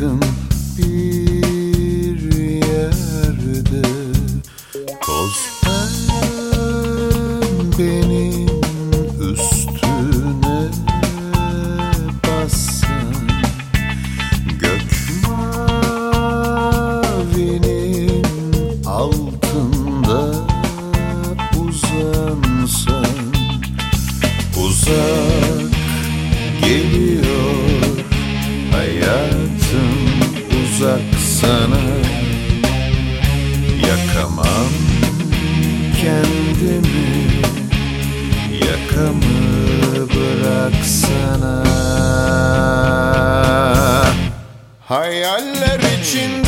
yakın bir yerde toz Hayaller içinde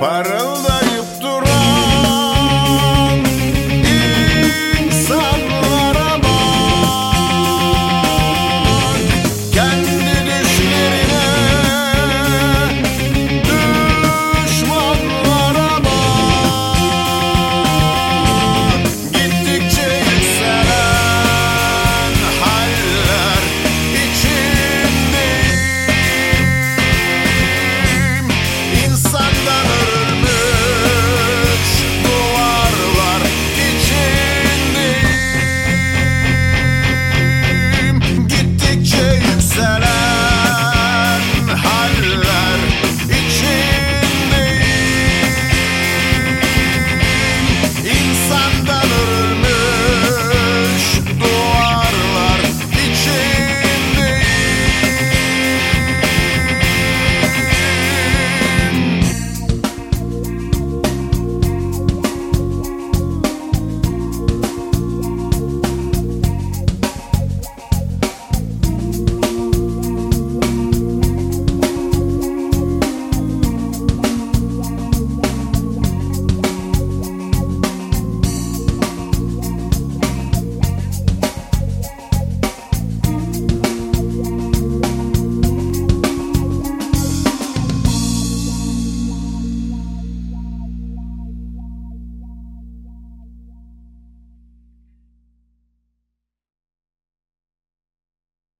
par